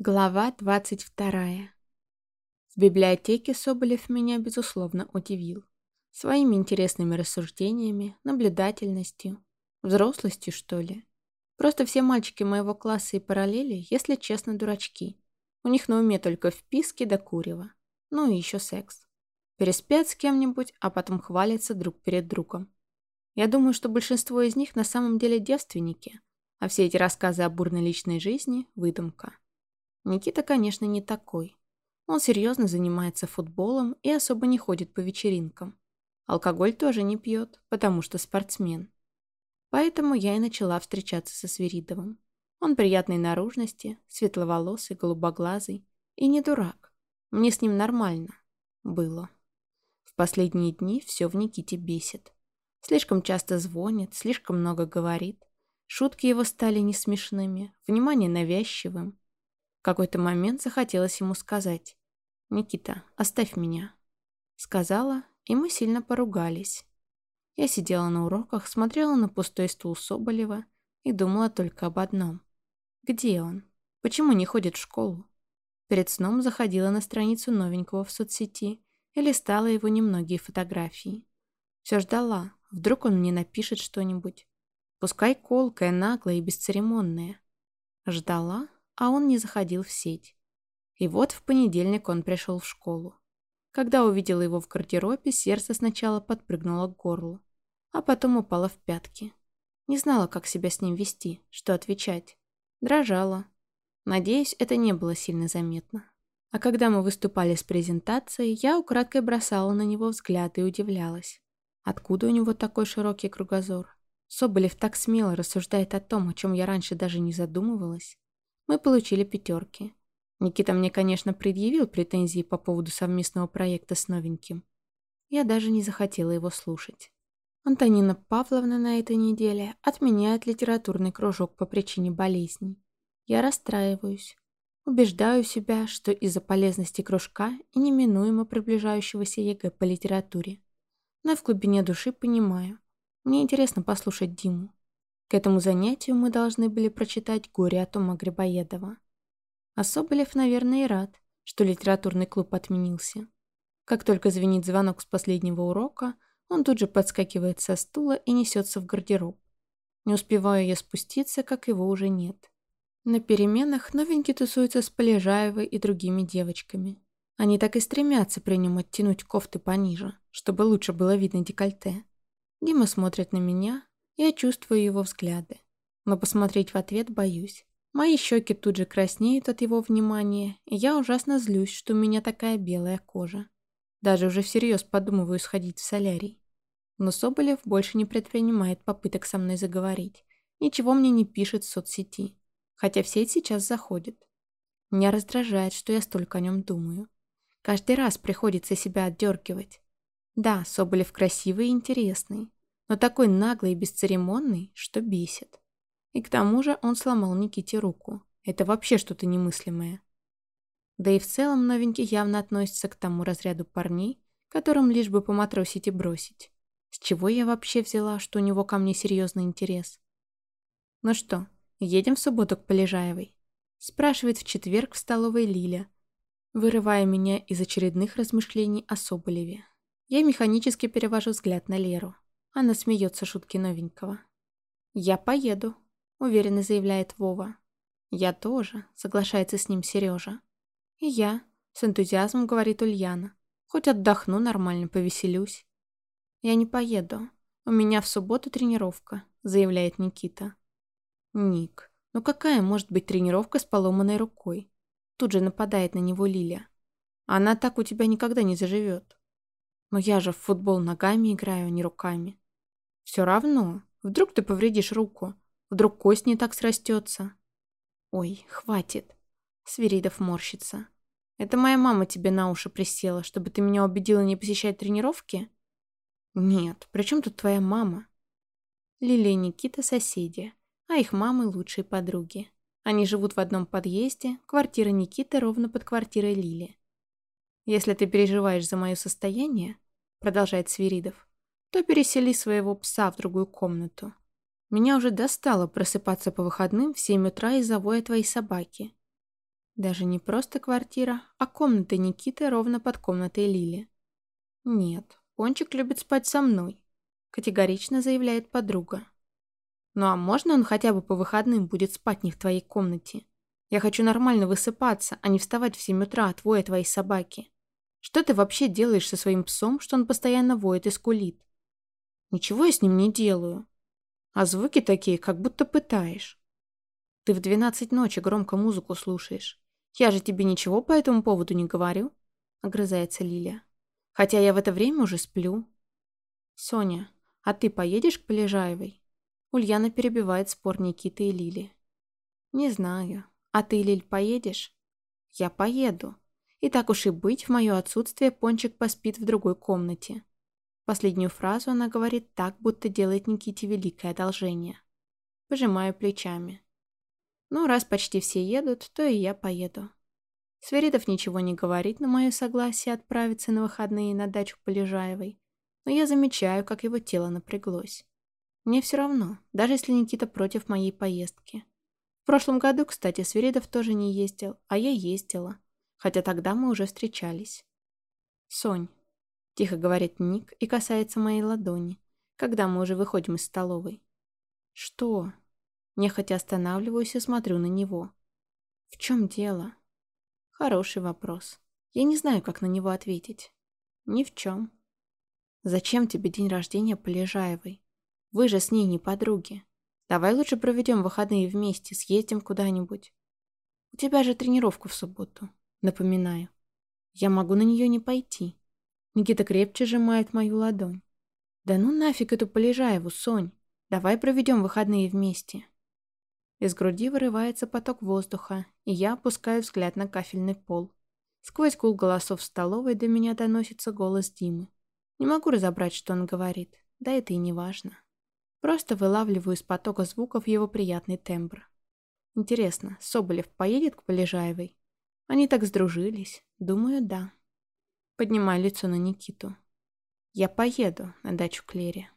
Глава 22. В библиотеке Соболев меня, безусловно, удивил. Своими интересными рассуждениями, наблюдательностью, взрослостью, что ли. Просто все мальчики моего класса и параллели, если честно, дурачки. У них на уме только вписки до курева. Ну и еще секс. Переспят с кем-нибудь, а потом хвалятся друг перед другом. Я думаю, что большинство из них на самом деле девственники, а все эти рассказы о бурной личной жизни – выдумка. Никита, конечно, не такой. Он серьезно занимается футболом и особо не ходит по вечеринкам. Алкоголь тоже не пьет, потому что спортсмен. Поэтому я и начала встречаться со Свиридовым. Он приятной наружности, светловолосый, голубоглазый и не дурак. Мне с ним нормально. Было. В последние дни все в Никите бесит. Слишком часто звонит, слишком много говорит. Шутки его стали несмешными, внимание навязчивым какой-то момент захотелось ему сказать «Никита, оставь меня». Сказала, и мы сильно поругались. Я сидела на уроках, смотрела на пустой стул Соболева и думала только об одном. Где он? Почему не ходит в школу? Перед сном заходила на страницу новенького в соцсети и листала его немногие фотографии. Все ждала, вдруг он мне напишет что-нибудь. Пускай колкое, наглое и бесцеремонное. Ждала, а он не заходил в сеть. И вот в понедельник он пришел в школу. Когда увидела его в гардеробе, сердце сначала подпрыгнуло к горлу, а потом упало в пятки. Не знала, как себя с ним вести, что отвечать. Дрожала. Надеюсь, это не было сильно заметно. А когда мы выступали с презентацией, я украдкой бросала на него взгляд и удивлялась. Откуда у него такой широкий кругозор? Соболев так смело рассуждает о том, о чем я раньше даже не задумывалась. Мы получили пятерки. Никита мне, конечно, предъявил претензии по поводу совместного проекта с новеньким. Я даже не захотела его слушать. Антонина Павловна на этой неделе отменяет литературный кружок по причине болезней. Я расстраиваюсь. Убеждаю себя, что из-за полезности кружка и неминуемо приближающегося ЕГЭ по литературе. Но в глубине души понимаю. Мне интересно послушать Диму. К этому занятию мы должны были прочитать «Горе от ума Грибоедова». А Соболев, наверное, и рад, что литературный клуб отменился. Как только звенит звонок с последнего урока, он тут же подскакивает со стула и несется в гардероб. Не успеваю я спуститься, как его уже нет. На переменах новенький тусуется с Полежаевой и другими девочками. Они так и стремятся при нем оттянуть кофты пониже, чтобы лучше было видно декольте. Дима смотрит на меня, я чувствую его взгляды, но посмотреть в ответ боюсь. Мои щеки тут же краснеют от его внимания, и я ужасно злюсь, что у меня такая белая кожа. Даже уже всерьез подумываю сходить в солярий. Но Соболев больше не предпринимает попыток со мной заговорить. Ничего мне не пишет в соцсети. Хотя в сеть сейчас заходит. Меня раздражает, что я столько о нем думаю. Каждый раз приходится себя отдергивать. Да, Соболев красивый и интересный но такой наглый и бесцеремонный, что бесит. И к тому же он сломал Никите руку. Это вообще что-то немыслимое. Да и в целом новенький явно относится к тому разряду парней, которым лишь бы поматросить и бросить. С чего я вообще взяла, что у него ко мне серьезный интерес? «Ну что, едем в субботу к Полежаевой?» Спрашивает в четверг в столовой Лиля, вырывая меня из очередных размышлений о Соболеве. Я механически перевожу взгляд на Леру. Она смеется шутки новенького. «Я поеду», — уверенно заявляет Вова. «Я тоже», — соглашается с ним Сережа. «И я», — с энтузиазмом говорит Ульяна. «Хоть отдохну нормально, повеселюсь». «Я не поеду. У меня в субботу тренировка», — заявляет Никита. «Ник, ну какая может быть тренировка с поломанной рукой?» Тут же нападает на него Лиля. «Она так у тебя никогда не заживет». Но я же в футбол ногами играю, а не руками. Все равно. Вдруг ты повредишь руку. Вдруг кость не так срастется. Ой, хватит. Свиридов морщится. Это моя мама тебе на уши присела, чтобы ты меня убедила не посещать тренировки? Нет, при чем тут твоя мама? Лилия и Никита соседи, а их мамы лучшие подруги. Они живут в одном подъезде, квартира Никиты ровно под квартирой Лили. «Если ты переживаешь за мое состояние», — продолжает Свиридов, «то пересели своего пса в другую комнату. Меня уже достало просыпаться по выходным в семь утра из-за воя твоей собаки». Даже не просто квартира, а комната Никиты ровно под комнатой Лили. Нет, Пончик любит спать со мной, категорично заявляет подруга. Ну а можно он хотя бы по выходным будет спать не в твоей комнате? Я хочу нормально высыпаться, а не вставать в 7 утра от воя твоей собаки. Что ты вообще делаешь со своим псом, что он постоянно воет и скулит? Ничего я с ним не делаю. А звуки такие, как будто пытаешь. Ты в 12 ночи громко музыку слушаешь. Я же тебе ничего по этому поводу не говорю, огрызается Лиля. Хотя я в это время уже сплю. Соня, а ты поедешь к Полежаевой? Ульяна перебивает спор Никиты и Лили. Не знаю. А ты, Лиль, поедешь? Я поеду. И так уж и быть, в мое отсутствие Пончик поспит в другой комнате. Последнюю фразу она говорит так, будто делает Никите великое одолжение. Пожимаю плечами. Ну, раз почти все едут, то и я поеду. Сверидов ничего не говорит на мое согласие отправиться на выходные на дачу Полежаевой, но я замечаю, как его тело напряглось. Мне все равно, даже если Никита против моей поездки. В прошлом году, кстати, Сверидов тоже не ездил, а я ездила хотя тогда мы уже встречались. «Сонь», — тихо говорит Ник и касается моей ладони, когда мы уже выходим из столовой. «Что?» Нехотя останавливаюсь и смотрю на него. «В чем дело?» Хороший вопрос. Я не знаю, как на него ответить. Ни в чем. Зачем тебе день рождения Полежаевой? Вы же с ней не подруги. Давай лучше проведем выходные вместе, съездим куда-нибудь. У тебя же тренировка в субботу. Напоминаю. Я могу на нее не пойти. Никита крепче сжимает мою ладонь. Да ну нафиг эту Полежаеву, Сонь. Давай проведем выходные вместе. Из груди вырывается поток воздуха, и я опускаю взгляд на кафельный пол. Сквозь гул голосов в столовой до меня доносится голос Димы. Не могу разобрать, что он говорит, да это и не важно. Просто вылавливаю из потока звуков его приятный тембр. Интересно, Соболев поедет к Полежаевой? Они так сдружились. Думаю, да. Поднимаю лицо на Никиту. Я поеду на дачу Клере.